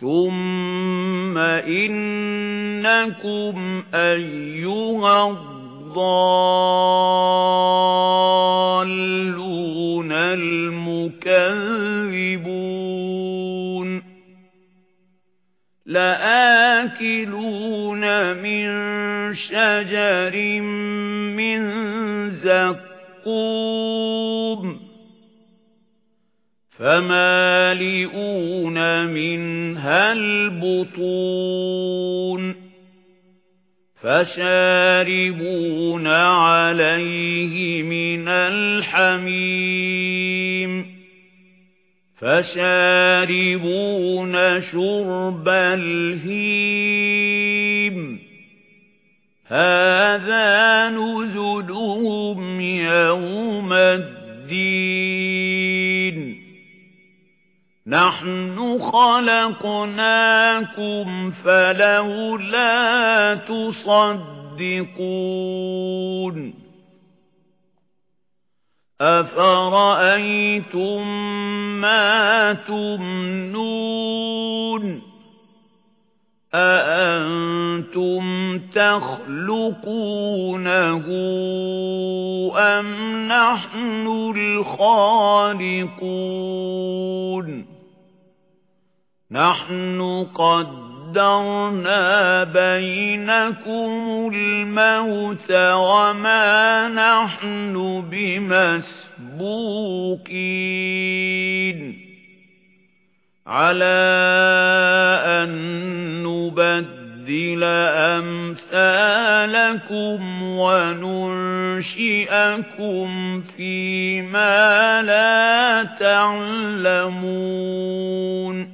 ثُمَّ إِنَّكُمْ أَيُّهَا الضَّالُّونَ الْمُكَذِّبُونَ لَآكِلُونَ مِنْ شَجَرٍ مِنْ زَقُّومٍ فَمَالِئُونَ مِنْهَا الْبُطُونَ فَشَارِبُونَ عَلَيْهِ مِنَ الْحَمِيمِ فَشَارِبُونَ شُرْبَ الْهِيمِ هَذَا نُزُلُهُمْ يَوْمَ الدِّينِ نَحْنُ خَلَقْنَاكُمْ فَلَوْلَا تُصَدِّقُونَ. أَفَرَأَيْتُم مَّا تُمْنُونَ؟ أَأَنتُمْ تَخْلُقُونَهُ أَمْ نَحْنُ الْخَالِقُونَ؟ نَحْنُ قَدَّرْنَا بَيْنَكُمُ الْمَوْتَ وَمَا نَحْنُ بِمَسْبُوقِينَ. عَلَى أَن نُّبَدِّلَ أَمْثَالَكُمْ وَنُنشِئَكُمْ فِيمَا لَا تَعْلَمُونَ.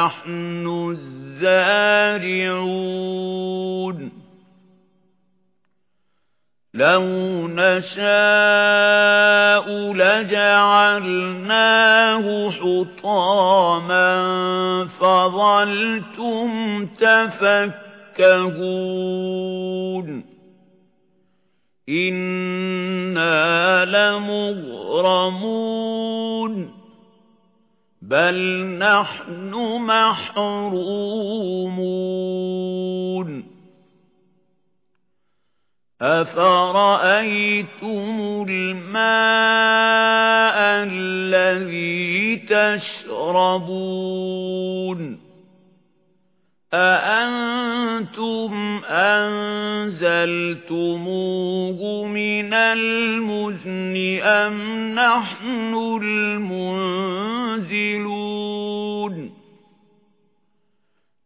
نَحْنُ الزَّارِعُونَ. لَوْ نَشَاءُ لَجَعَلْنَاهُ حُطَامًا فَظَلْتُمْ تَفَكَّهُونَ. إِنَّا لَمُغْرَمُونَ. بَلْ نَحْنُ مَحْرُومُونَ أَفَرَأَيْتُمُ الْمَاءَ الَّذِي تَشْرَبُونَ أَأَنتُمْ أَنزَلْتُمُوهُ مِنَ الْمُزْنِ أَمْ نَحْنُ الْمُنزِلُونَ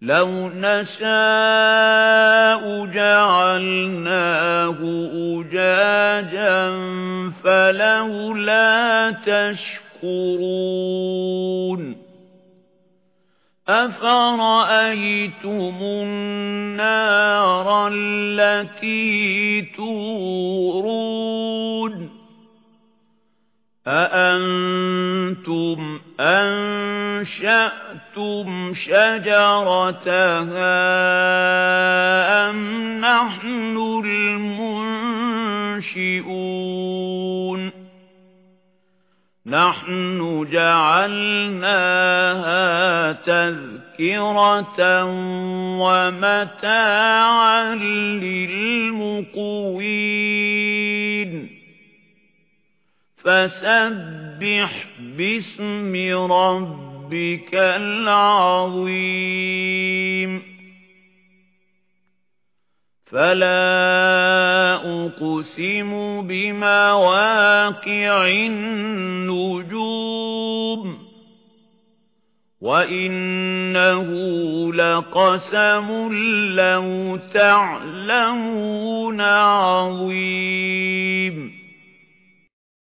لَوْ نَشَاءُ جَعَلْنَاهُ أُجَاجًا فَلَوْلَا تَشْكُرُونَ أَفَرَأَيْتُمُ النَّارَ الَّتِي تُورُونَ أَأَنتُمْ أَنشَأْتُمْ شَجَرَتَهَا أَمْ نَحْنُ الْمُنشِئُونَ؟ نَحْنُ جَعَلْنَاهَا تَذْكِرَةً وَمَتَاعًا لِلْمُقْوِينَ. فَسَبِّحْ بِاسْمِ رَبِّكَ الْعَظِيمِ. فَلَا أُقْسِمُ بِمَوَاقِعِ النُّجُومِ وَإِنَّهُ لَقَسَمٌ لَّوْ تَعْلَمُونَ عَظِيمٌ.